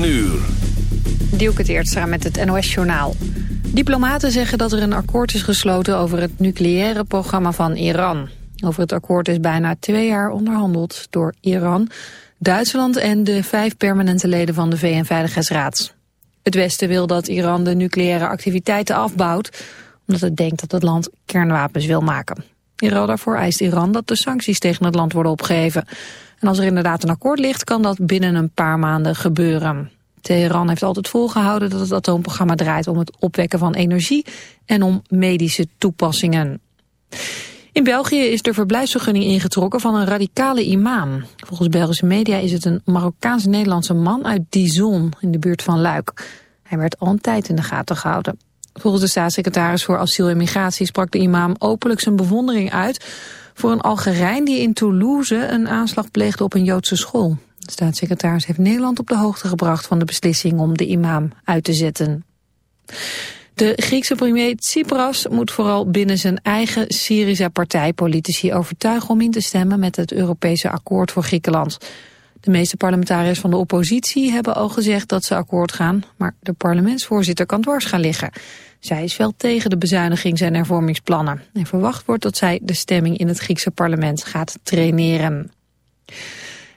9 uur. Dielke Teertstra met het NOS-journaal. Diplomaten zeggen dat er een akkoord is gesloten over het nucleaire programma van Iran. Over het akkoord is bijna twee jaar onderhandeld door Iran, Duitsland en de vijf permanente leden van de VN-veiligheidsraad. Het Westen wil dat Iran de nucleaire activiteiten afbouwt, omdat het denkt dat het land kernwapens wil maken. Iran daarvoor eist Iran dat de sancties tegen het land worden opgeheven. En als er inderdaad een akkoord ligt, kan dat binnen een paar maanden gebeuren. Teheran heeft altijd volgehouden dat het atoomprogramma draait om het opwekken van energie en om medische toepassingen. In België is de verblijfsvergunning ingetrokken van een radicale imam. Volgens Belgische media is het een Marokkaans-Nederlandse man uit Dizon in de buurt van Luik. Hij werd al een tijd in de gaten gehouden. Volgens de staatssecretaris voor asiel en migratie sprak de imam openlijk zijn bewondering uit voor een Algerijn die in Toulouse een aanslag pleegde op een Joodse school. De staatssecretaris heeft Nederland op de hoogte gebracht van de beslissing om de imam uit te zetten. De Griekse premier Tsipras moet vooral binnen zijn eigen Syriza-partij politici overtuigen om in te stemmen met het Europese akkoord voor Griekenland. De meeste parlementariërs van de oppositie hebben al gezegd dat ze akkoord gaan, maar de parlementsvoorzitter kan dwars gaan liggen. Zij is wel tegen de bezuinigings- en hervormingsplannen. En verwacht wordt dat zij de stemming in het Griekse parlement gaat traineren.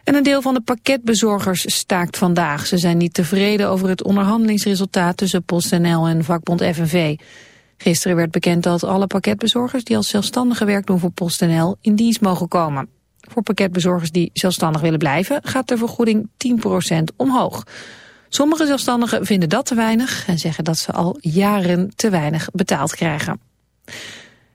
En een deel van de pakketbezorgers staakt vandaag. Ze zijn niet tevreden over het onderhandelingsresultaat tussen PostNL en vakbond FNV. Gisteren werd bekend dat alle pakketbezorgers die als zelfstandige werk doen voor PostNL in dienst mogen komen. Voor pakketbezorgers die zelfstandig willen blijven gaat de vergoeding 10% omhoog. Sommige zelfstandigen vinden dat te weinig en zeggen dat ze al jaren te weinig betaald krijgen.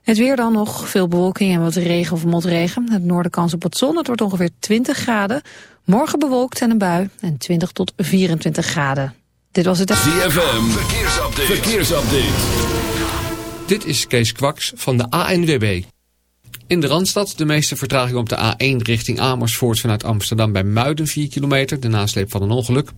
Het weer dan nog, veel bewolking en wat regen of motregen. Het noorden kans op het zon, het wordt ongeveer 20 graden. Morgen bewolkt en een bui en 20 tot 24 graden. Dit was het... ZFM, verkeersupdate. verkeersupdate. Dit is Kees Kwaks van de ANWB. In de Randstad de meeste vertraging op de A1 richting Amersfoort vanuit Amsterdam bij Muiden 4 kilometer. De nasleep van een ongeluk.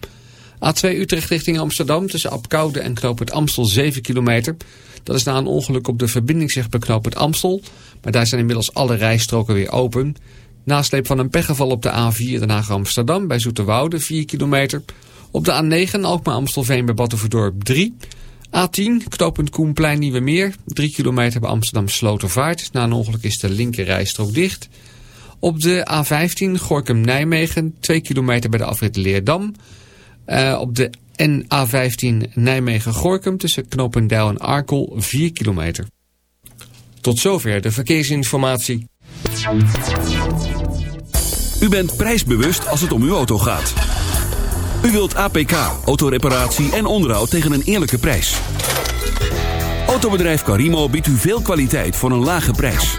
A2 Utrecht richting Amsterdam tussen Apkoude en Knoop het Amstel 7 kilometer. Dat is na een ongeluk op de verbindingsweg bij Knoop het Amstel. Maar daar zijn inmiddels alle rijstroken weer open. Nasleep van een pechgeval op de A4 Den Haag Amsterdam bij Zoeterwoude 4 kilometer. Op de A9 Alkmaar Amstelveen bij Battenverdorp 3. A10 knooppunt Koenplein Nieuwe Meer 3 kilometer bij Amsterdam Slotervaart. Na een ongeluk is de linker rijstrook dicht. Op de A15 Gorkum Nijmegen 2 kilometer bij de afrit Leerdam. Uh, op de NA15 Nijmegen-Gorkum tussen Knopendijl en Arkel 4 kilometer. Tot zover de verkeersinformatie. U bent prijsbewust als het om uw auto gaat. U wilt APK, autoreparatie en onderhoud tegen een eerlijke prijs. Autobedrijf Carimo biedt u veel kwaliteit voor een lage prijs.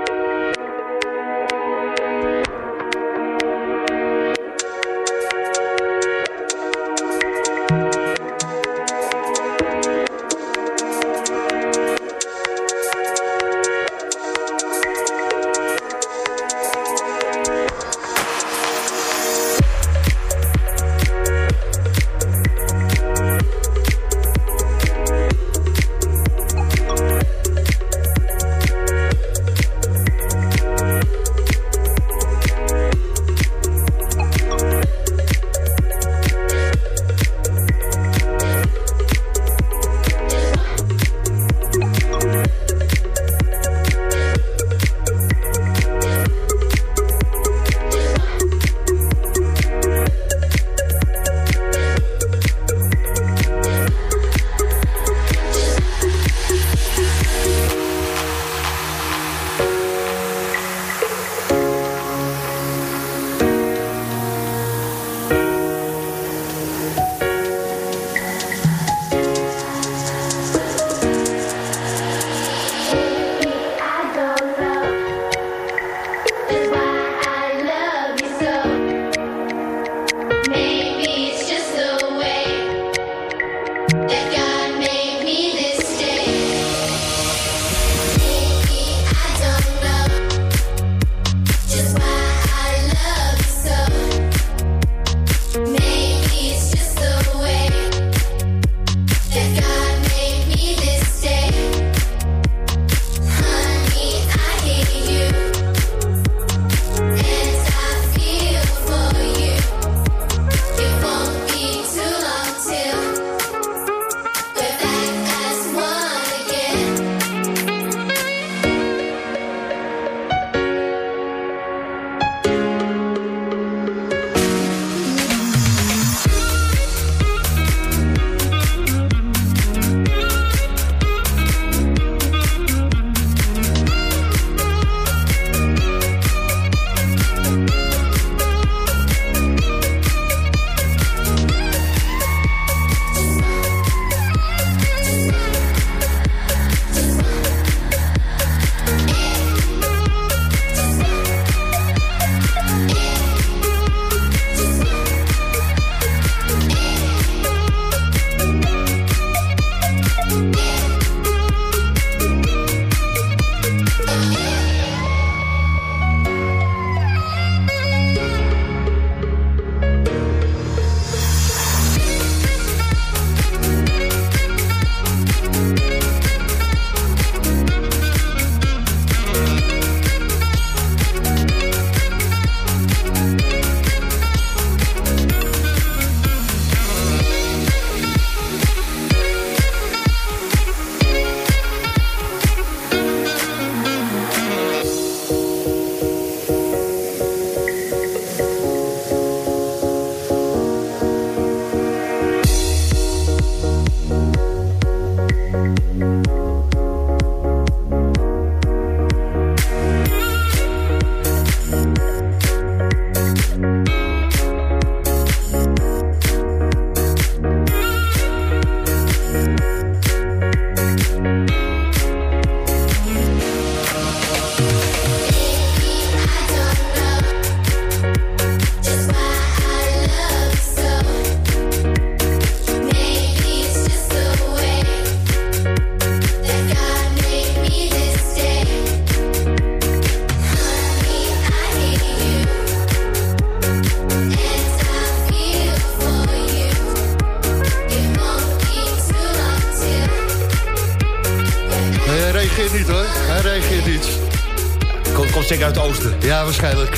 Waarschijnlijk.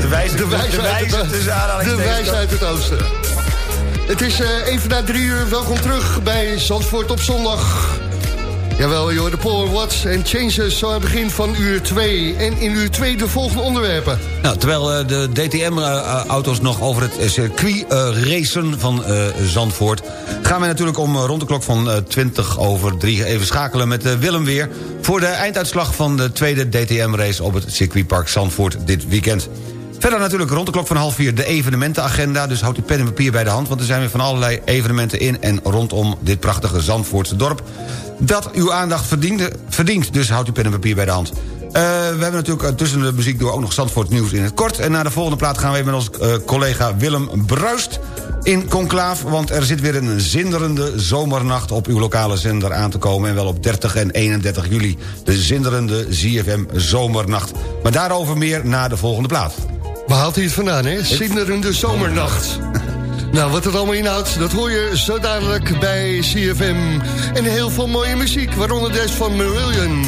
De wijze, De wijze, de wijze, uit, tussen het, de aanhalingstekens. wijze uit het oosten. Het is eh, even na drie uur. Welkom terug bij Zandvoort op zondag. Jawel, je hoort de Power Watts en Changes zo aan het begin van uur 2. En in uur 2 de volgende onderwerpen. Nou, terwijl eh, de DTM-auto's nog over het eh, circuit eh, racen van eh, Zandvoort... gaan wij natuurlijk om rond de klok van eh, 20 over 3 even schakelen met Willem weer... voor de einduitslag van de tweede DTM-race op het circuitpark Zandvoort dit weekend. Verder natuurlijk rond de klok van half vier de evenementenagenda... dus houdt u pen en papier bij de hand... want er zijn weer van allerlei evenementen in en rondom dit prachtige Zandvoortse dorp... dat uw aandacht verdient, verdient dus houdt u pen en papier bij de hand. Eh, we hebben natuurlijk eh, tussen de muziek door ook nog Zandvoort nieuws in het kort. En na de volgende plaat gaan we even met onze eh, collega Willem Bruist in Conclaaf. Want er zit weer een zinderende zomernacht op uw lokale zender aan te komen. En wel op 30 en 31 juli. De zinderende ZFM zomernacht. Maar daarover meer na de volgende plaat. Waar haalt hij het vandaan, hè? Zinderende zomernacht. Nou, wat het allemaal inhoudt, dat hoor je zo dadelijk bij CFM. En heel veel mooie muziek, waaronder deze van Marillion.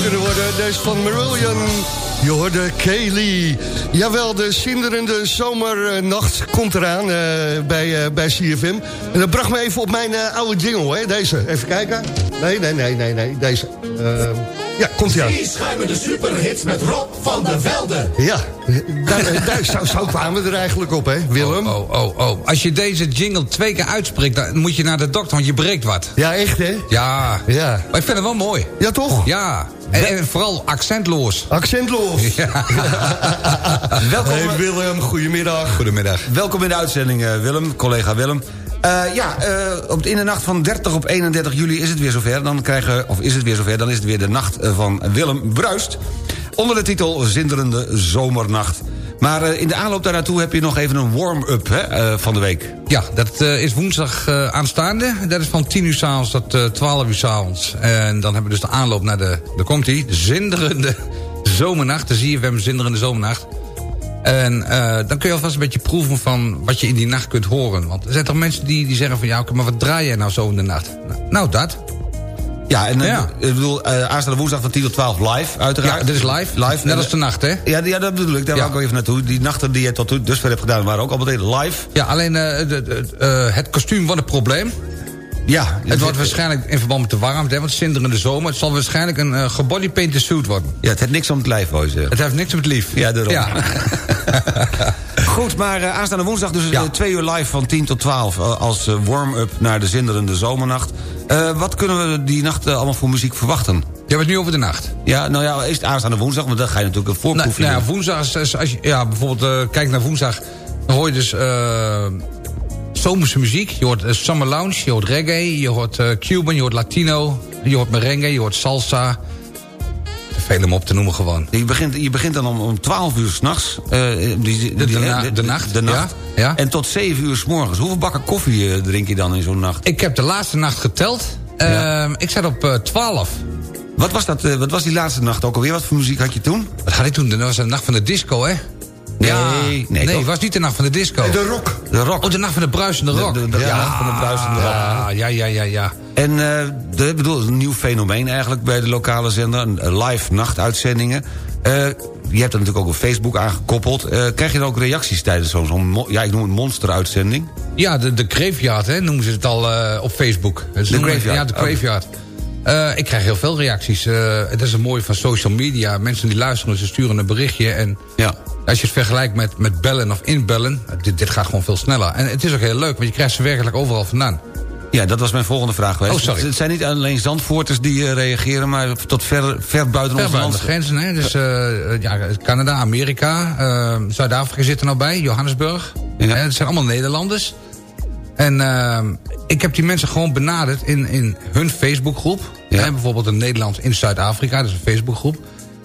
Kunnen worden. Deze van Marillion. Je hoorde Kaylee. Jawel, de zinderende zomernacht komt eraan eh, bij, eh, bij CFM. En dat bracht me even op mijn eh, oude jingle, hè, deze. Even kijken. Nee, nee, nee, nee, nee, deze. Ja, komt ie aan. schuimen de superhits met Rob van der Velde. Ja, daar, daar zo, zo kwamen we er eigenlijk op, hè, Willem? Oh, oh, oh. Als je deze jingle twee keer uitspreekt, dan moet je naar de dokter, want je breekt wat. Ja, echt, hè? Ja. Ja. Maar ik vind het wel mooi. Ja, toch? Ja. En, en vooral accentloos. Accentloos. Ja. Welkom, Hey Willem, goedemiddag. Goedemiddag. welkom in de uitzending, eh, Willem, collega Willem. Eh, ja, eh, op, in de nacht van 30 op 31 juli is het weer zover. Dan krijgen, of is het weer zover, dan is het weer de nacht eh, van Willem Bruist. Onder de titel Zinderende Zomernacht. Maar in de aanloop daar naartoe heb je nog even een warm-up van de week. Ja, dat is woensdag aanstaande. Dat is van 10 uur s'avonds tot eh 12 uur s'avonds. En dan hebben we dus de aanloop naar de... Daar komt de zinderende zomernacht. De ZFM zinderende zomernacht. En eh, dan kun je alvast een beetje proeven van wat je in die nacht kunt horen. Want er zijn toch mensen die, die zeggen van... ja, maar wat draai jij nou zo in de nacht? Nou, nou dat. Ja, en eh, Ja. ik bedoel, eh, aanstaande woensdag van 10 tot 12 live, uiteraard. Ja, dit is live. Live. Net als de nacht, hè? Ja, ja, dat bedoel ik, daar Ja. wou ik wel even naartoe. Die nachten die je tot dusver hebt gedaan waren ook al meteen live. Ja, alleen de, de- het kostuum wordt een probleem. Ja. Het wordt waarschijnlijk in verband met de warmte, hè, want zinderende zomer. Het zal waarschijnlijk een uh, gebodypainted suit worden. Ja, het heeft niks om het lijf, zeggen. Het heeft niks met lief. Ja, daarom. Ja. Goed, maar eh, aanstaande woensdag dus Ja. eh, twee uur live van 10 tot 12... eh, als eh, warm-up naar de zinderende zomernacht. Eh, wat kunnen we die nacht eh, allemaal voor muziek verwachten? Je hebt het nu over de nacht. Ja, nou ja, het aanstaande woensdag, want dan ga je natuurlijk een Nou, voorproefje nou ja, doen. woensdag, als je ja, bijvoorbeeld uh, kijkt naar woensdag... dan hoor je dus uh, zomerse muziek. Je hoort uh, summer lounge, je hoort reggae, je hoort uh, Cuban, je hoort Latino... je hoort merengue, je hoort salsa... Veel om op te noemen gewoon. Je begint, je begint dan om, om 12 uur s'nachts. Uh, de, de, de, na, de, nacht. De nacht. Ja, ja. En tot 7 uur s morgens. Hoeveel bakken koffie drink je dan in zo'n nacht? Ik heb de laatste nacht geteld. Ja. Uh, ik zat op uh, 12. Wat was, dat, wat was die laatste nacht ook alweer? Wat voor muziek had je toen? Wat had ik toen? Dat was de nacht van de disco, hè? Nee, ja, nee, nee het was niet de nacht van de disco. De rock. De rock. Oh, de nacht van de bruisende rock. De, de, de, ja, ja, van de bruisende rock. Ja, ja, ja, ja. ja. En uh, de, bedoel, een nieuw fenomeen eigenlijk bij de lokale zender. Live nachtuitzendingen. Uh, je hebt er natuurlijk ook op Facebook aangekoppeld. Uh, krijg je dan ook reacties tijdens zo'n, zo ja, ik noem het monsteruitzending? Ja, de, de Graveyard, hè, noemen ze het al op Facebook. De Graveyard? Ja, de Graveyard. Oh. ik krijg heel veel reacties. het is een mooie van social media. Mensen die luisteren, ze sturen een berichtje. En ja. Als je het vergelijkt met, met bellen of inbellen... Dit, dit gaat gewoon veel sneller. En het is ook heel leuk, want je krijgt ze werkelijk overal vandaan. Ja, dat was mijn volgende vraag geweest. Oh, sorry. Het zijn niet alleen Zandvoorters die uh, reageren... maar tot ver, ver buiten ver onze buiten de grenzen, hè. Dus uh, ja, Canada, Amerika, uh, Zuid-Afrika zit er nou bij. Johannesburg. Ja. Het zijn allemaal Nederlanders. En ik heb die mensen gewoon benaderd in, in hun Facebookgroep. Ja. Hè, bijvoorbeeld een Nederland in Zuid-Afrika, dat is een Facebookgroep.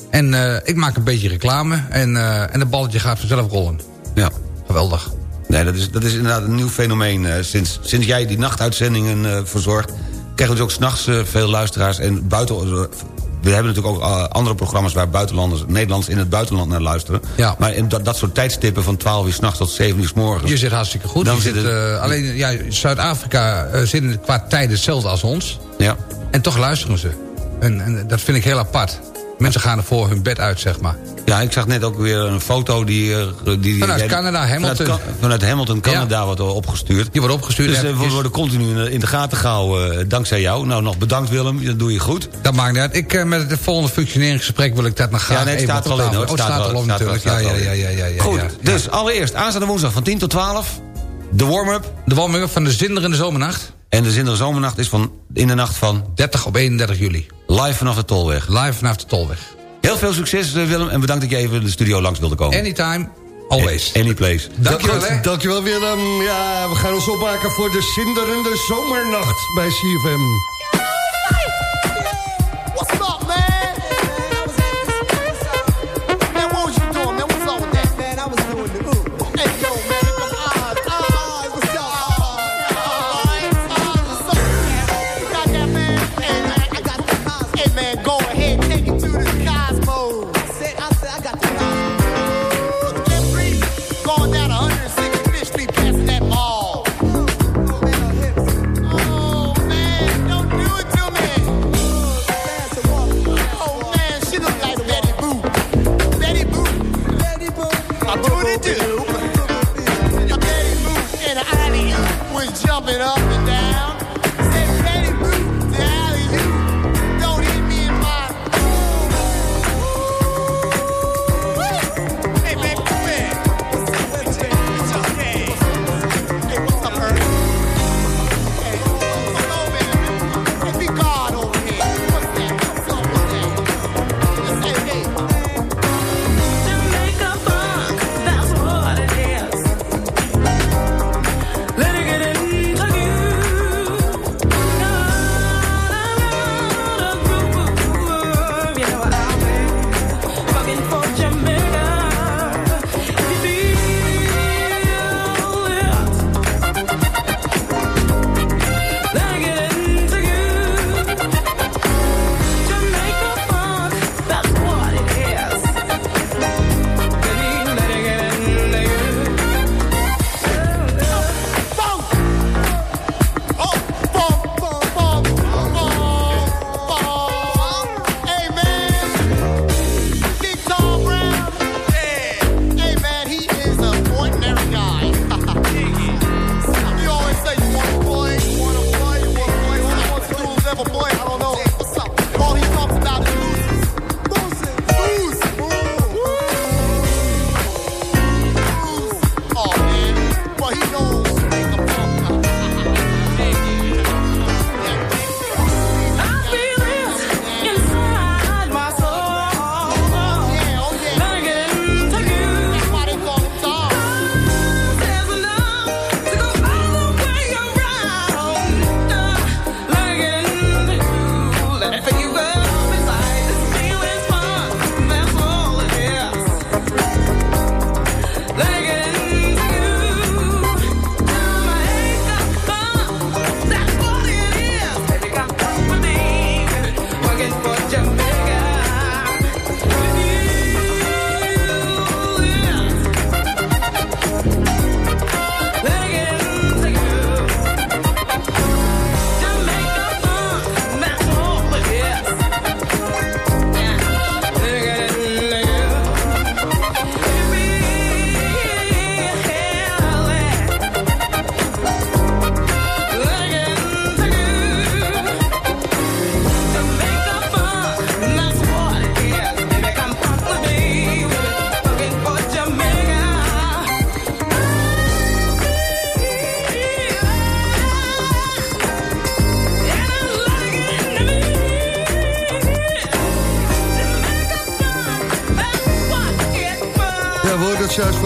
En uh, ik maak een beetje reclame en, uh, en het balletje gaat vanzelf rollen. Ja. Geweldig. Nee, dat is, dat is inderdaad een nieuw fenomeen. Uh, sinds, sinds jij die nachtuitzendingen verzorgt... krijgen we dus ook s'nachts veel luisteraars. En buiten, we hebben natuurlijk ook andere programma's... waar buitenlanders, Nederlanders in het buitenland naar luisteren. Ja. Maar in dat, dat soort tijdstippen van 12 uur s'nachts tot 7 uur s morgens... Je zit hartstikke goed. Dan zit zit, het... alleen, ja, Zuid-Afrika zit qua tijd hetzelfde als ons. Ja. En toch luisteren ze. En, en dat vind ik heel apart. Mensen gaan er voor hun bed uit, zeg maar. Ja, ik zag net ook weer een foto die... die, die vanuit Canada, Hamilton. Vanuit, vanuit Hamilton, Canada ja. wordt opgestuurd. Die wordt opgestuurd. Dus uh, we worden continu in de gaten gehouden, uh, dankzij jou. Nou, nog bedankt Willem, dat doe je goed. Dat maakt niet uit. Ik, met het volgende functioneringsgesprek wil ik dat nog graag Ja, nee, het staat er al in hoor. Het staat er al natuurlijk. Ja, ja, ja, ja, ja, Goed, dus allereerst, aanstaande woensdag van 10 tot 12... de warm-up. De warm-up van de zinderende zomernacht. En de zinderende zomernacht is van in de nacht van... 30 op 31 juli. Live vanaf de Tolweg. Live vanaf de Tolweg. Heel veel succes Willem en bedankt dat je even de studio langs wilde komen. Anytime, always. Any place. Dankjewel, hè. Dankjewel Willem. Ja, we gaan ons opmaken voor de zinderende zomernacht bij CFM.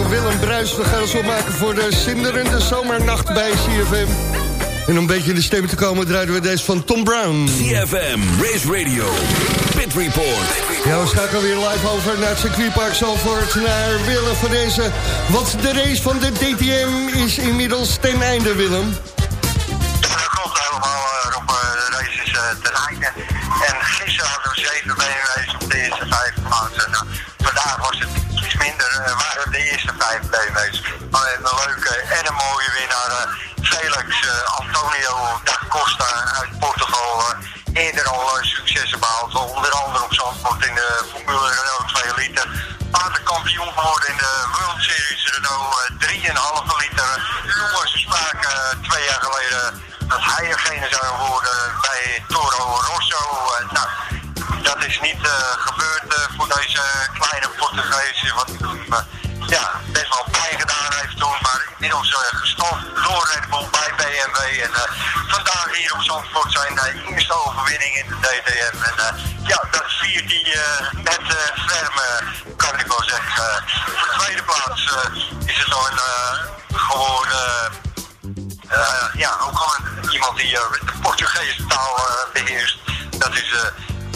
Willem Bruis. We gaan ons opmaken voor de zinderende zomernacht bij CFM. En om een beetje in de stemming te komen draaien we deze van Tom Brown. CFM, Race Radio, Pit Report. Ja, we schakelen weer live over naar het circuitpark Zalvoort, naar Willem van deze. Want de race van de DTM is inmiddels ten einde, Willem. Dat klopt helemaal, eh, Rob. Eh, De race is eh, ten einde. En gisteren hadden we zeven BMW's op de eerste vijf plaatsen. Nou, vandaag was het minder, eh, waren de eerste vijf BMW's. Maar een leuke en een mooie winnaar. eh, Felix eh, Antonio da Costa uit Portugal. eerder al successen behaald. Onder andere op Zandvoort in de Formule Renault 2 liter. Later kampioen geworden in de World Series Renault eh, 3,5 liter. Toen was er sprake eh, twee jaar geleden dat hij degene zou worden bij Toro Rosso. Nou, dat is niet eh, gebeurd eh, voor deze kleine Portugees. Wat eh, ja, best wel pijn gedaan heeft toen. Maar inmiddels gestopt door Red Bull bij BMW. En eh, vandaag hier op Zandvoort zijn uh, eerste overwinning in de DTM. En eh, ja, dat viert hij eh, uh, ferme, kan ik wel zeggen. Eh, voor de tweede plaats eh, is het dan eh, gewoon... eh, eh, ja, ook gewoon iemand die eh, de Portugese taal eh, beheerst. Dat is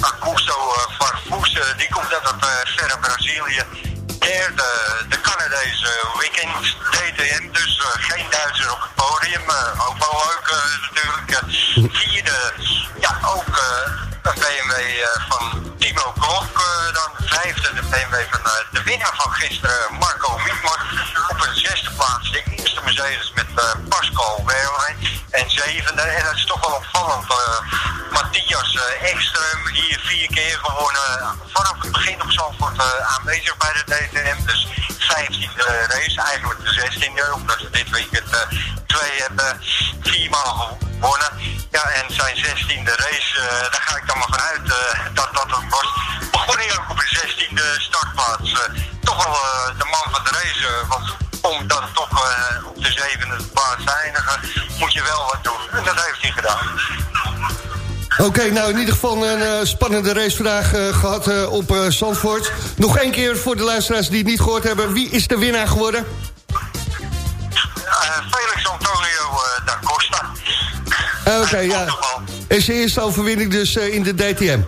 uh, Farfus. eh, die komt uit het eh, verre Brazilië. Derde, de Canadese Weekend DTM. Dus eh, geen Duitser op het podium. ook wel leuk natuurlijk. Vierde, ja, ook een BMW eh, van Timo Glock. eh, dan vijfde, de BMW van eh, de winnaar van gisteren, Marco Wietmar. Op een zesde plaats, de eerste Mercedes met Pascal Wehrlein. En zevende, en dat is toch wel opvallend, Matthias Ekström, hier vier keer gewonnen. Vanaf het begin op Zandvoort aanwezig bij de DTM. Dus 15e race, eigenlijk de 16e, omdat ze dit weekend twee hebben, viermaal gewonnen. Ja, en zijn 16e race, eh, daar ga ik dan maar vanuit eh, dat dat ook was. Begon hij ook op de 16e startplaats. Eh, toch wel de man van de race, want om dan toch op de zevende plaats te eindigen, moet je wel wat doen. En dat heeft hij gedaan. Oké, nou in ieder geval een spannende race vandaag eh, gehad eh, op Zandvoort. Nog één keer voor de luisteraars die het niet gehoord hebben. Wie is de winnaar geworden? Felix Antonio da Costa. Eh, Oké, Uit ja. Portugal. En zijn eerste overwinning dus eh, in de DTM.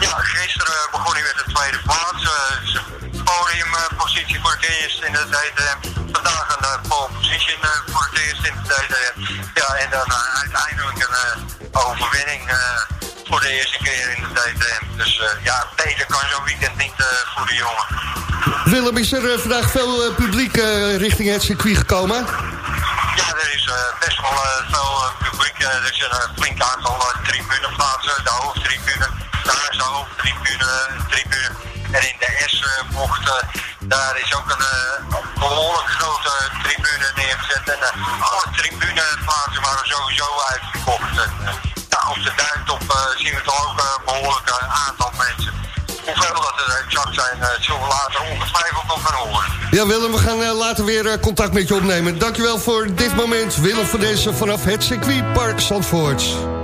Ja, gisteren begon hij met de tweede plaats. eh, podiumpositie voor het eerst in de DTM. Vandaag een eh, pole position eh, voor het eerst in de DTM. Ja, en dan eh, uiteindelijk een eh, overwinning eh, voor de eerste keer in de DTM. Dus eh, ja, beter kan zo'n weekend niet eh, voor de jongen. Willem, is er eh, vandaag veel eh, publiek eh, richting het circuit gekomen? Ja, er is eh, best wel eh, veel eh, publiek. Er is een flink aantal tribuneplaatsen. De hoofdtribune, daar is de hoofdtribune. Tribune. En in de S-bocht, daar is ook een eh, behoorlijk grote tribune neergezet. En alle tribuneplaatsen waren sowieso uitverkocht. En, op de duintop zien we toch ook een behoorlijk eh, aantal mensen. Hoeveel dat er exact zijn, zullen we later ongetwijfeld nog gaan horen. Ja, Willem, we gaan eh, later weer eh, contact met je opnemen. Dankjewel voor dit moment. Willem van deze vanaf het circuitpark Zandvoort.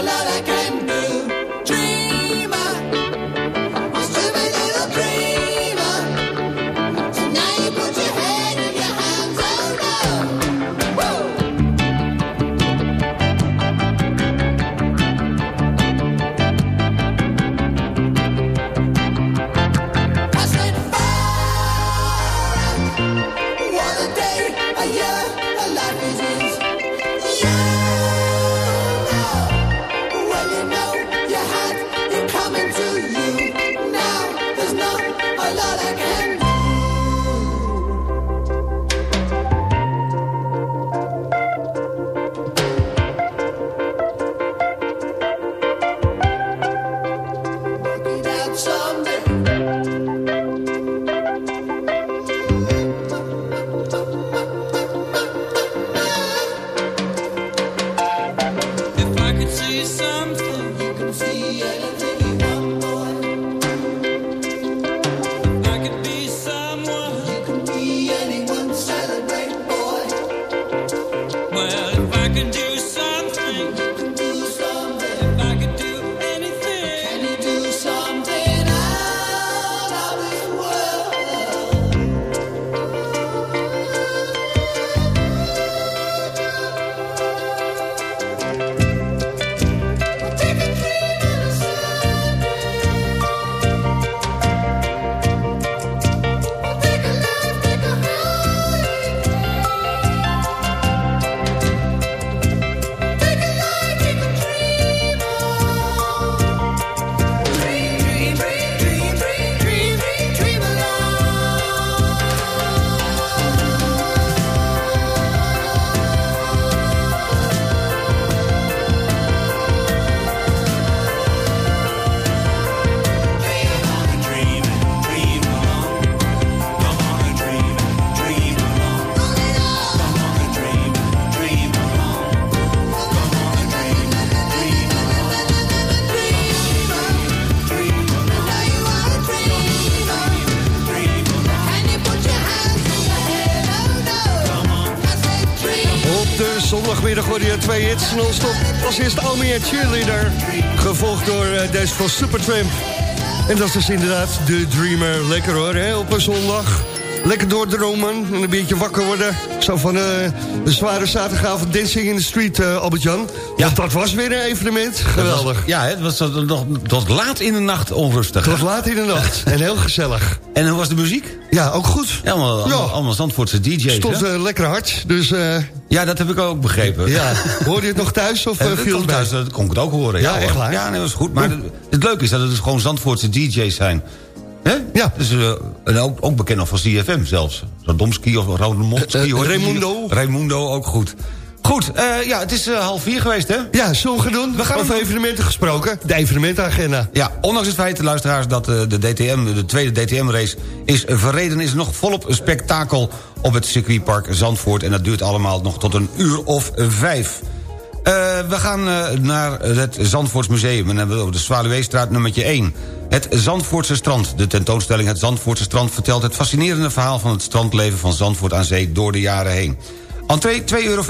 balada que twee hits non-stop. Als eerste Almere Cheerleader. Gevolgd door eh, deze van Supertramp. En dat is inderdaad de Dreamer. Lekker hoor, hè, op een zondag. Lekker doordromen en een beetje wakker worden. Zo van eh, een zware zaterdagavond Dancing in the Street, eh, Albert-Jan. Ja. Dat was weer een evenement. Geweldig. Ja, het was nog tot laat in de nacht onrustig. Tot laat in de nacht. En heel gezellig. En hoe was de muziek? Ja, ook goed. Ja, allemaal, allemaal, Ja. allemaal Zandvoortse DJ's, Stond lekker hard. Dus Ja, dat heb ik ook begrepen. ja, hoorde je het nog thuis of eh, viel het thuis, dat kon ik het ook horen. Ja, echt waar? Ja, nee, dat was goed. Maar het, het leuke is dat het dus gewoon Zandvoortse DJ's zijn. Hè? Ja. Dus, eh, en ook, ook bekend nog van CFM zelfs. Radomski of Radomski. Je die? Raimundo. Raimundo, ook goed. Goed, eh, ja, het is eh, half vier geweest, hè? Ja, zullen we gaan doen? We gaan Over evenementen gesproken. De evenementenagenda. Ja, ondanks het feit, luisteraars, dat eh, de, DTM, de tweede DTM-race is verreden... is er nog volop spektakel op het circuitpark Zandvoort... en dat duurt allemaal nog tot een uur of vijf. We gaan naar het Zandvoortsmuseum. En dan hebben we de Zwaluweestraat nummertje 1. Het Zandvoortse strand. De tentoonstelling Het Zandvoortse strand vertelt het fascinerende verhaal... van het strandleven van Zandvoort aan zee door de jaren heen. Entree 2,25 euro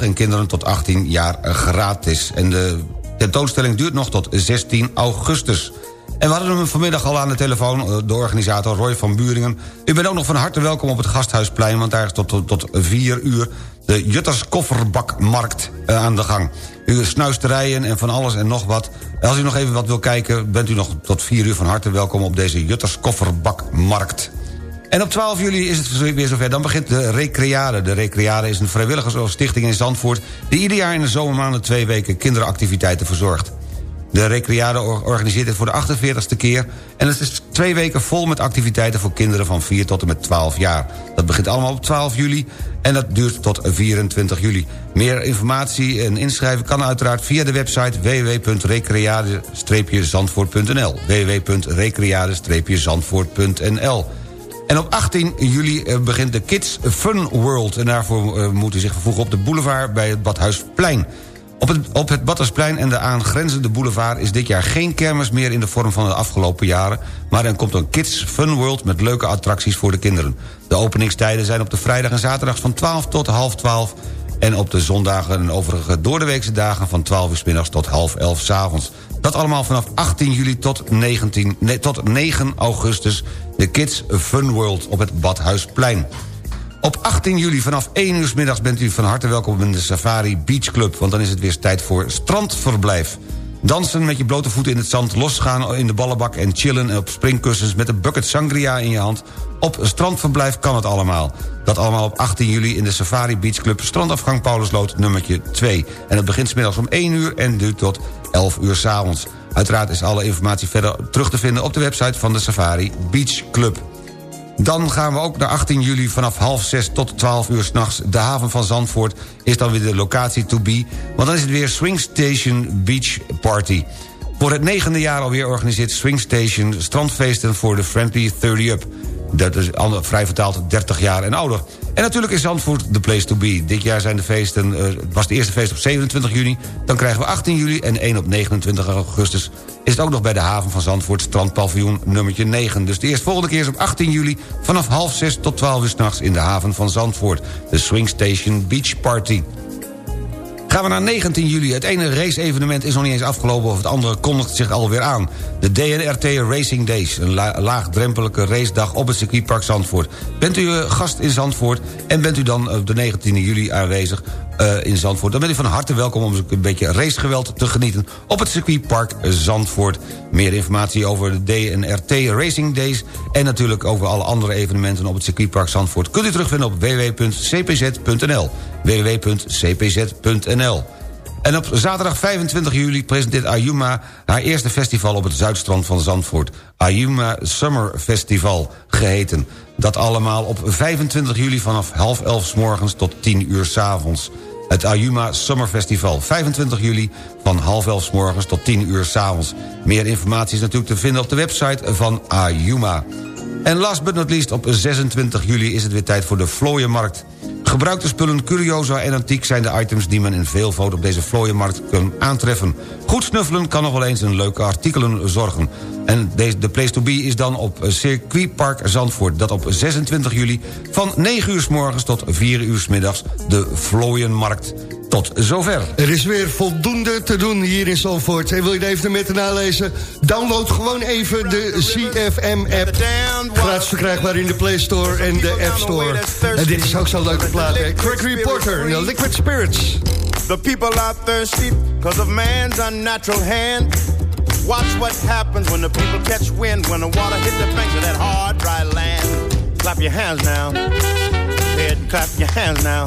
en kinderen tot 18 jaar gratis. En de tentoonstelling duurt nog tot 16 augustus. En we hadden hem vanmiddag al aan de telefoon, eh, de organisator Roy van Buringen. U bent ook nog van harte welkom op het Gasthuisplein... want daar is tot, tot, tot 4 uur de Jutters Kofferbakmarkt eh, aan de gang. U snuisterijen en van alles en nog wat. Als u nog even wat wil kijken, bent u nog tot 4 uur van harte welkom... op deze Jutters Kofferbakmarkt. En op 12 juli is het weer zover. Dan begint de Recreade. De Recreade is een vrijwilligersstichting in Zandvoort... die ieder jaar in de zomermaanden twee weken kinderactiviteiten verzorgt. De Recreade or- organiseert het voor de 48ste keer... en het is twee weken vol met activiteiten voor kinderen van 4 tot en met 12 jaar. Dat begint allemaal op 12 juli en dat duurt tot 24 juli. Meer informatie en inschrijven kan uiteraard via de website www.recreade-zandvoort.nl www.recreade-zandvoort.nl en op 18 juli eh, begint de Kids Fun World. En daarvoor eh, moet u zich vervoegen op de boulevard bij het Badhuisplein. Op het, op het Badhuisplein en de aangrenzende boulevard... is dit jaar geen kermis meer in de vorm van de afgelopen jaren... maar er komt een Kids Fun World met leuke attracties voor de kinderen. De openingstijden zijn op de vrijdag en zaterdag van 12 tot half 12... en op de zondagen en overige doordeweekse dagen... van 12 uur 's middags tot half 11 's avonds. Dat allemaal vanaf 18 juli tot, 19, nee, tot 9 augustus... de Kids Fun World op het Badhuisplein. Op 18 juli vanaf 1 uur middags bent u van harte welkom in de Safari Beach Club... want dan is het weer tijd voor strandverblijf. Dansen met je blote voeten in het zand, losgaan in de ballenbak... en chillen op springkussens met een bucket sangria in je hand. Op strandverblijf kan het allemaal. Dat allemaal op 18 juli in de Safari Beach Club... strandafgang Paulusloot nummertje 2. En het begint smiddags om 1 uur en duurt tot 11 uur s'avonds. Uiteraard is alle informatie verder terug te vinden... op de website van de Safari Beach Club. Dan gaan we ook naar 18 juli vanaf half 6 tot 12 uur s'nachts. De haven van Zandvoort is dan weer de locatie to be... want dan is het weer Swing Station Beach Party. Voor het negende jaar alweer organiseert Swing Station... strandfeesten voor de Friendly 30 Up. Dat is vrij vertaald 30 jaar en ouder. En natuurlijk is Zandvoort de place to be. Dit jaar zijn de feesten, uh, het was de eerste feest op 27 juni... dan krijgen we 18 juli en 1 op 29 augustus... is het ook nog bij de haven van Zandvoort, strandpaviljoen nummertje 9. Dus de eerstvolgende keer is op 18 juli... vanaf half 6 tot 12 uur s'nachts in de haven van Zandvoort. De Swing Station Beach Party. Gaan we naar 19 juli. Het ene race-evenement is nog niet eens afgelopen... of het andere kondigt zich alweer aan. De DNRT Racing Days. Een la laagdrempelige racedag op het circuitpark Zandvoort. Bent u uh, gast in Zandvoort en bent u dan op de 19 juli aanwezig... Uh, in Zandvoort. Dan bent u van harte welkom om een beetje racegeweld te genieten... op het circuitpark Zandvoort. Meer informatie over de DNRT Racing Days... en natuurlijk over alle andere evenementen op het circuitpark Zandvoort... kunt u terugvinden op www.cpz.nl www.cpz.nl en op zaterdag 25 juli presenteert Ayuma haar eerste festival op het zuidstrand van Zandvoort. Ayuma Summer Festival geheten. Dat allemaal op 25 juli vanaf half elf s morgens tot 10 uur s avonds. Het Ayuma Summer Festival. 25 juli van half elf s morgens tot 10 uur s avonds. Meer informatie is natuurlijk te vinden op de website van Ayuma. En last but not least, op 26 juli is het weer tijd voor de Vlooienmarkt. Gebruikte spullen, curiosa en antiek zijn de items... die men in veelvoud op deze vlooienmarkt kan aantreffen. Goed snuffelen kan nog wel eens een leuke artikelen zorgen. En de place to be is dan op circuitpark Zandvoort... dat op 26 juli van 9 uur s morgens tot 4 uur s middags... de Vlooienmarkt tot zover. Er is weer voldoende te doen hier in Zandvoort. En wil je de evenementen nalezen? Download gewoon even de CFM-app. Gratis verkrijgbaar in de Play Store en de App Store. En dit is ook zo'n leuke plaat. Gregory Porter, The Liquid Spirits. The people are thirsty because of man's unnatural hand. Watch what happens when the people catch wind, when the water hits the banks of that hard, dry land. Clap your hands now. And clap your hands now.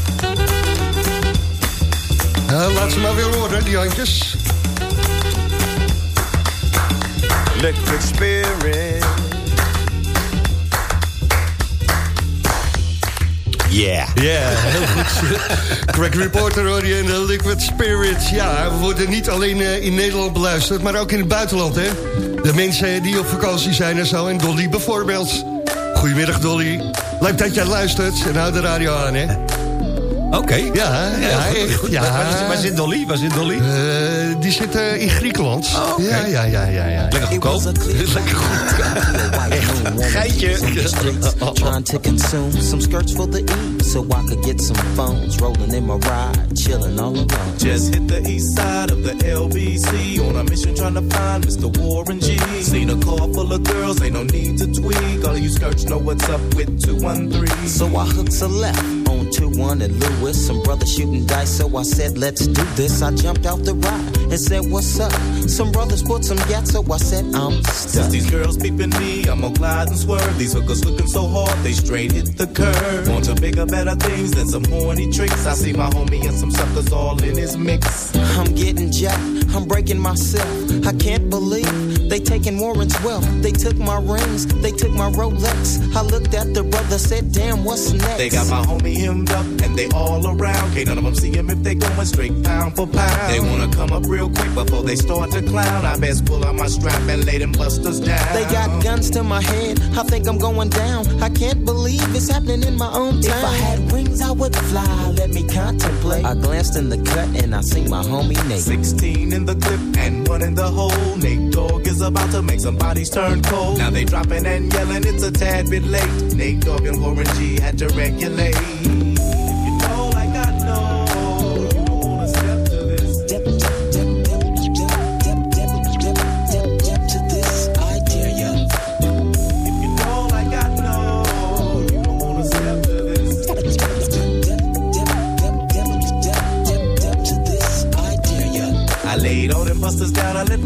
Laat ze maar weer horen, die handjes. Liquid spirit. Yeah. Ja, heel goed. Greg Reporter hoor je in de Liquid Spirits. Ja, we worden niet alleen uh, in Nederland beluisterd, maar ook in het buitenland, hè. De mensen die op vakantie zijn en zo, en Dolly bijvoorbeeld. Goedemiddag, Dolly. Leuk dat jij luistert en houd de radio aan, hè. Oké. Okay. Ja, ja, goed. ja. Waar, waar, waar, zit Dolly? Waar zit Dolly? Uh, die zit uh, in Griekenland. Oh, okay. ja, ja, ja, ja, ja. Lekker goedkoop. Lekker goed. Geitje. Trying to consume some skirts for the E, so I could get some phones rolling in my ride, chilling all alone. Just hit the east side of the LBC on a mission trying to find Mr. Warren G. Seen a car full of girls, ain't no need to tweak. All of you skirts know what's up with 213. So I hooked a left on 2-1 and Lewis. Some brothers shooting dice, so I said, let's do this. I jumped out the ride and said, what's up? Some brothers put some gas, so I said, I'm stuck. Since these girls peeping me, I'm gonna glide and swerve. These hookers looking so hard, they straight hit the curve. Want to bigger, better things than some horny tricks. I see my homie and some suckers all in his mix. I'm getting jacked, I'm breaking myself. I can't believe they taking Warren's wealth. They took my rings, they took my Rolex. I looked at the brother, said, damn, what's next? They got my homie hemmed up and they all around. Can't none of them see him if they going straight pound for pound. They wanna come up real quick before they start to clown. I best pull out my strap and lay them busters down. They got guns to my head, I think I'm going down. I can't believe it's happening in my own town. If I had wings, I would fly. Let me contemplate. I glanced in the cut and I seen my homie Nate. 16 in the clip and one in the hole. Nate Dogg is about to make some bodies turn cold. Now they dropping and yelling, it's a tad bit late. Nate Dogg and Warren G had to regulate.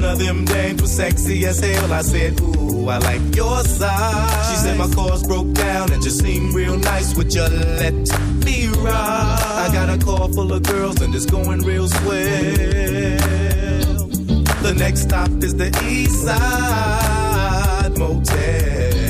One of them dames was sexy as hell. I said, Ooh, I like your side. She said my cars broke down and just seemed real nice. Would you let me ride? I got a car full of girls and it's going real swell. The next stop is the East Side Motel.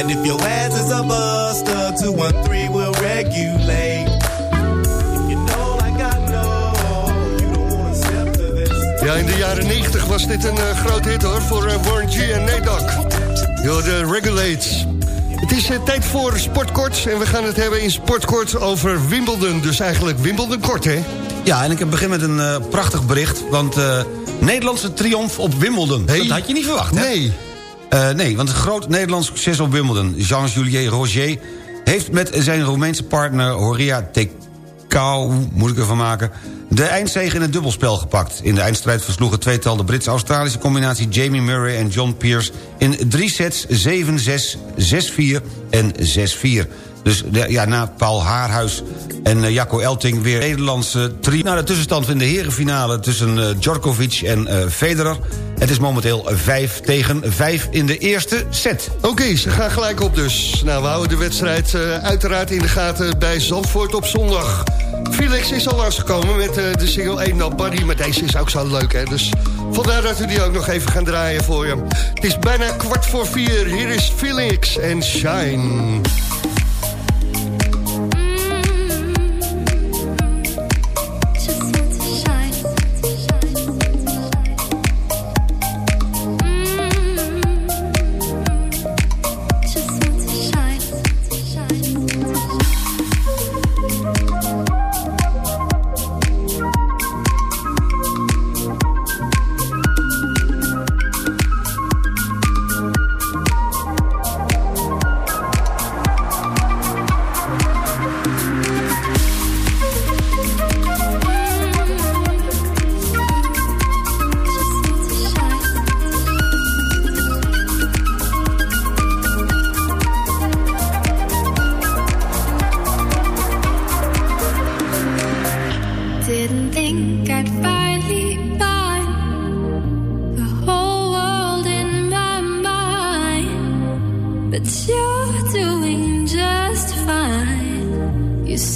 And if your ass is a buster, 213 will regulate. Ja, in de jaren 90 was dit een uh, groot hit hoor, voor uh, Warren G en Dogg. Yo, de Regulates. Het is uh, tijd voor Sportkort en we gaan het hebben in Sportkort over Wimbledon. Dus eigenlijk Wimbledon kort, hè? Ja, en ik begin met een uh, prachtig bericht, want uh, Nederlandse triomf op Wimbledon. Hey. Dat had je niet verwacht, hè? Nee. Uh, nee, want een groot Nederlands succes op Wimbledon. Jean-Julier Roger heeft met zijn Roemeense partner Horia Kou, moet ik ervan maken... de eindzege in het dubbelspel gepakt. In de eindstrijd versloeg het tweetal de Brits-Australische combinatie... Jamie Murray en John Pierce in drie sets 7-6, 6-4 en 6-4. Dus ja, na Paul Haarhuis en uh, Jacco Elting weer Nederlandse drie. Nou, de tussenstand in de herenfinale tussen uh, Djokovic en uh, Federer. Het is momenteel 5 tegen 5 in de eerste set. Oké, ze gaan gelijk op dus. Nou, we houden de wedstrijd uiteraard in de gaten bij Zandvoort op zondag. Felix is al langsgekomen met de single 1 Not Body, maar deze is ook zo leuk, hè. Dus vandaar dat we die ook nog even gaan draaien voor je. Het is bijna kwart voor vier. Hier is Felix en Shine.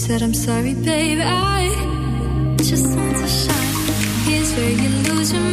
said, I'm sorry, babe. I just want to shine. Here's where you lose your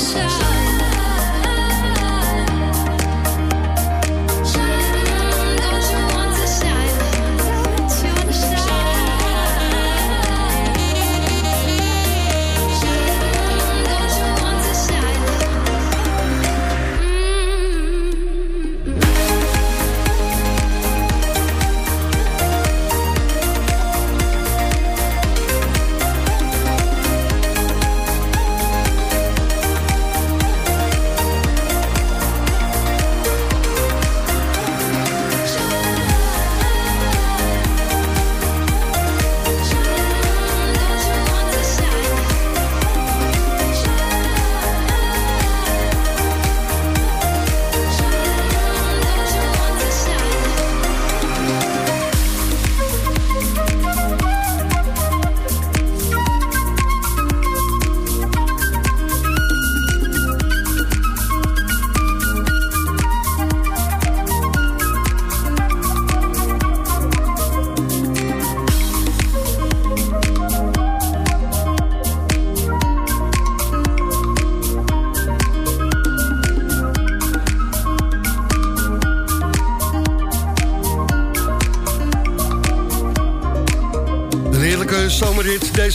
shine.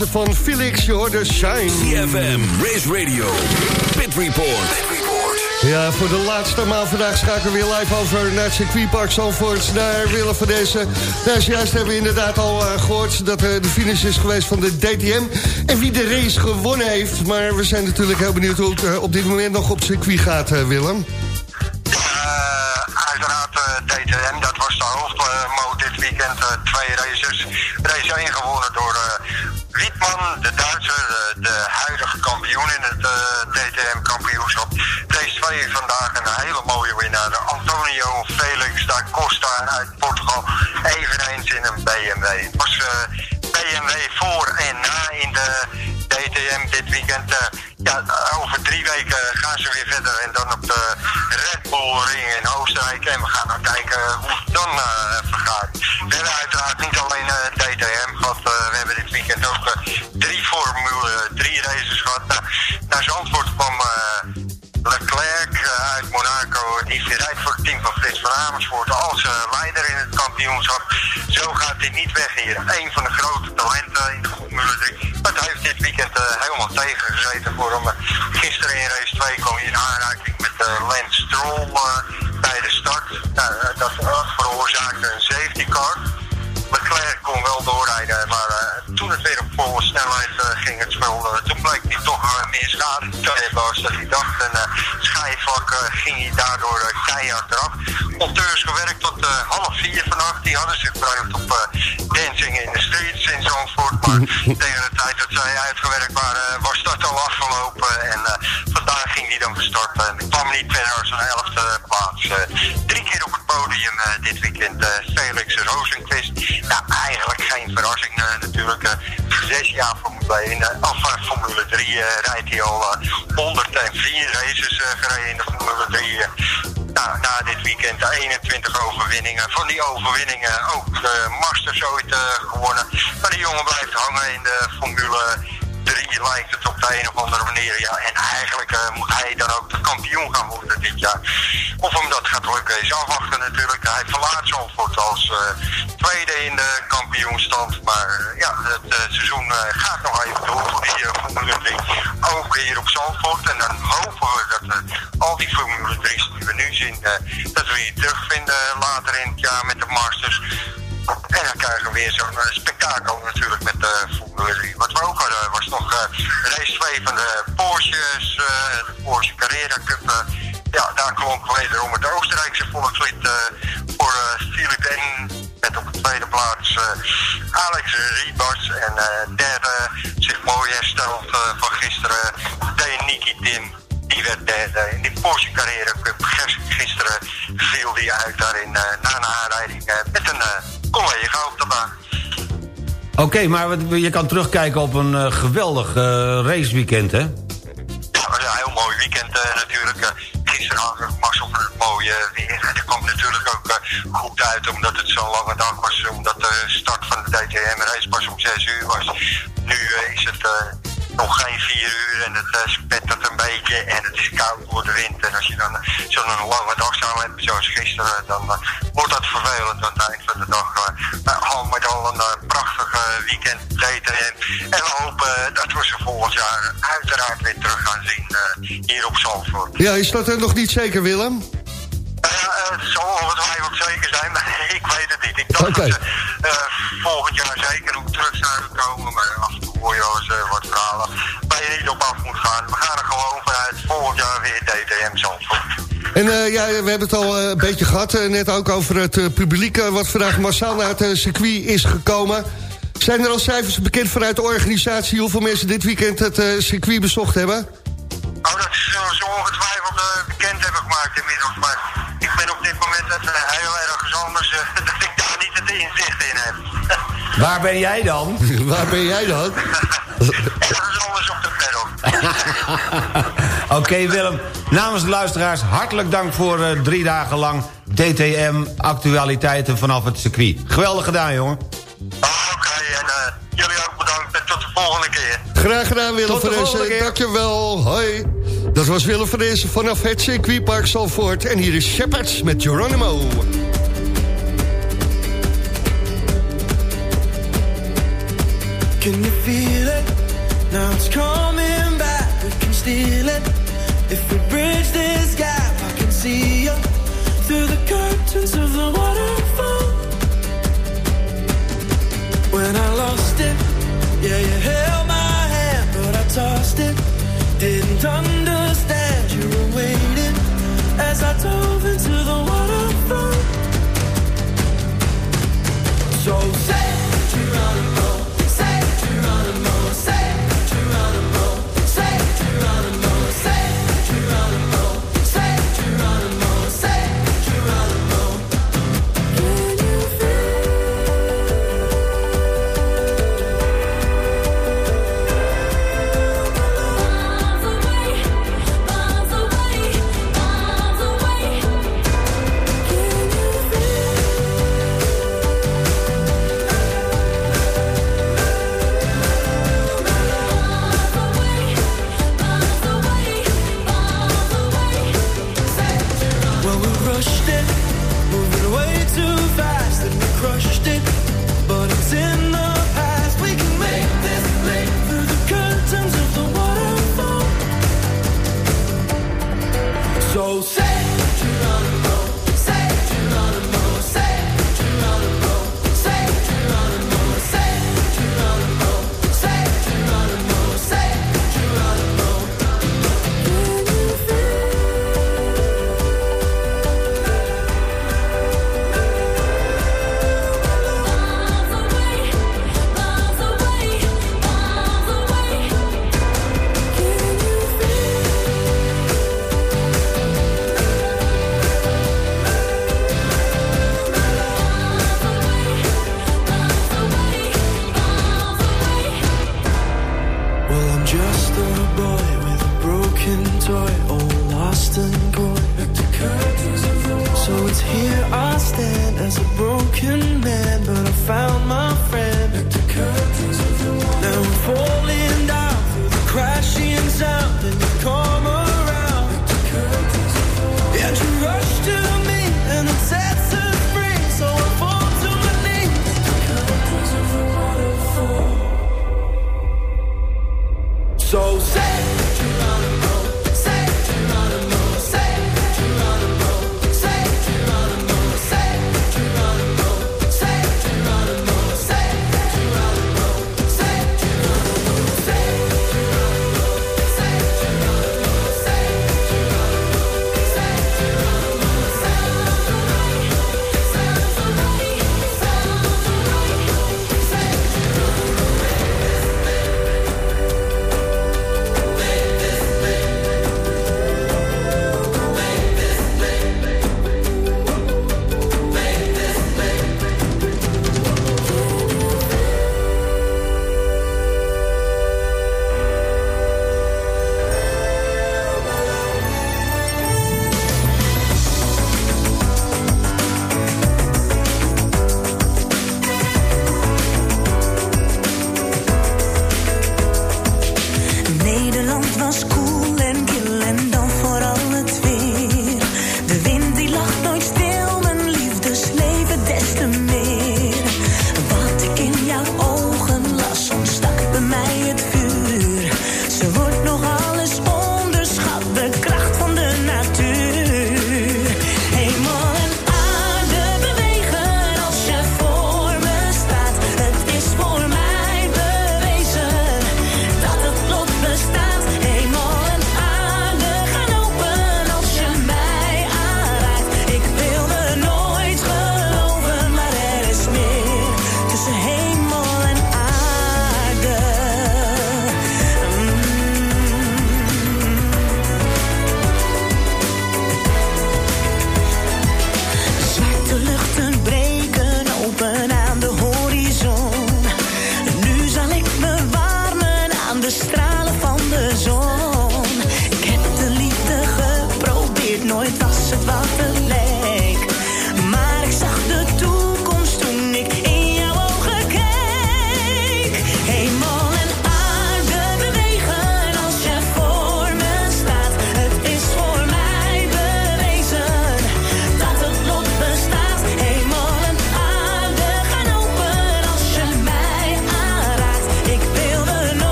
Deze van Felix, je hoorde Shine. CFM, Race Radio, Pit Report. Pit Report. Ja, voor de laatste maal vandaag schakelen we weer live over naar het circuitpark Zandvoort, naar Willem van Dessen. Nou, zojuist hebben we inderdaad al uh, gehoord dat uh, de finish is geweest van de DTM en wie de race gewonnen heeft. Maar we zijn natuurlijk heel benieuwd hoe het uh, op dit moment nog op circuit gaat, Willem. Weekend. twee races. Race 1 gewonnen door Wietman, de Duitser, de, huidige kampioen in het DTM-kampioenschap. Race 2 vandaag een hele mooie winnaar. Antonio Felix da Costa uit Portugal. Eveneens in een BMW. Het was BMW voor en na in de DTM dit weekend. Uh, ja, over drie weken gaan ze weer verder. En dan op de Red Bull Ring in Oostenrijk. En we gaan dan kijken hoe het dan uh, vergaat. We hebben uiteraard niet alleen DTM gehad. we hebben dit weekend ook drie Formule 3 races gehad. Nou, naar Zandvoort kwam Leclerc Monaco, die rijdt voor het team van Frits van Amersfoort als uh, leider in het kampioenschap. Zo gaat hij niet weg hier. Een van de grote talenten in de Formule 3. Maar het heeft dit weekend uh, helemaal tegengezeten voor hem. Gisteren in race 2 kwam hij in aanraking met Lance Stroll bij de start. Nou, dat veroorzaakte een safety car. Leclerc kon wel doorrijden, maar uh, toen het weer op volle snelheid uh, ging het spel, uh, toen bleek hij toch meer schade te hebben als dat hij dacht. En schijfvlak ging hij daardoor keihard eraf. Monteurs gewerkt tot half vier vannacht, die hadden zich gebruikt op Dancing in the Streets in Zandvoort. Maar tegen de tijd dat zij uitgewerkt waren, was dat al afgelopen. En vandaag ging hij dan verstarten. En kwam niet verder als een elfde plaats. drie keer op het podium dit weekend Felix Rosenquist. Nou, eigenlijk geen verrassing uh, natuurlijk. Uh, zes jaar Formule 1, uh, of Formule 3 rijdt hij al 104 races gereden in de Formule 3. nou, na dit weekend 21 overwinningen. Van die overwinningen ook de Masters ooit gewonnen. Maar die jongen blijft hangen in de Formule 3 lijkt het op de een of andere manier. Ja, en eigenlijk uh, moet hij dan ook de kampioen gaan worden dit jaar. Of hem dat gaat lukken is afwachten natuurlijk. Hij verlaat Zandvoort als uh, tweede in de kampioenstand. Maar uh, ja, het seizoen gaat nog even door voor die Formule 3. Ook hier op Zandvoort. En dan hopen we dat al die Formule 3's die we nu zien, dat we die terugvinden later in het jaar met de Masters. En dan krijgen we weer zo'n uh, spektakel natuurlijk met de uh, Formule 3. Wat we ook hadden was nog uh, race 2 van de Porsches, de Porsche Carrera Cup. ja, daar klonk wederom het Oostenrijkse volkslied voor Philip N. Met op de tweede plaats Alex Riebas. En derde, zich mooi hersteld van gisteren, de Niki Tim die werd derde in die Porsche Carrera Cup. Gisteren viel die uit daarin na een aanrijding met een uh, collega op de baan. Oké, okay, maar je kan terugkijken op een geweldig raceweekend, hè? Ja, een heel mooi weekend natuurlijk. gisteren had ik mazzel van het mooie weer. En dat kwam natuurlijk ook goed uit, omdat het zo'n lange dag was. Omdat de start van de DTM-race pas om 6 uur was. Nu is het nog geen vier uur en het uh, spettert een beetje en het is koud door de wind. En als je dan zo'n lange dag samen hebt zoals gisteren, dan uh, wordt dat vervelend aan het eind van de dag. Al met al een prachtig weekend DTM. En we hopen dat we ze volgend jaar uiteraard weer terug gaan zien hier op Zandvoort. Ja, is dat nog niet zeker Willem? Ja, het zal ongetwijfeld zeker zijn, maar ik weet het niet. Ik dacht okay. dat ze volgend jaar zeker ook terug zouden komen, maar af en toe hoor je wel eens wat verhalen waar je niet op af moet gaan. We gaan er gewoon vanuit volgend jaar weer DTM Zandvoort. En uh, ja, we hebben het al uh, een beetje gehad, uh, net ook over het publiek... wat vandaag massaal naar het circuit is gekomen. Zijn er al cijfers bekend vanuit de organisatie... hoeveel mensen dit weekend het circuit bezocht hebben? Oh, dat is zo ongetwijfeld bekend hebben gemaakt inmiddels. Maar ik ben op dit moment heel erg anders... dat ik daar niet het inzicht in heb. Waar ben jij dan? Waar ben jij dan? Ergens anders op de pedal. Oké okay, Willem, namens de luisteraars hartelijk dank voor uh, drie dagen lang DTM actualiteiten vanaf het circuit. Geweldig gedaan jongen. Oh, Oké, okay, en uh, jullie ook bedankt en tot de volgende keer. Graag gedaan Willem van Dessen, dankjewel, hoi. Dat was Willem van Dezen vanaf het circuitpark Zalvoort. En hier is Shepherds met Geronimo. Can you feel it? Now it's coming back. We can steal it. If we bridge this gap, I can see you. Through the curtains of the waterfall. When I lost it, yeah, you held my hand, but I tossed it. Didn't understand. as I do. way too fast and we crushed it.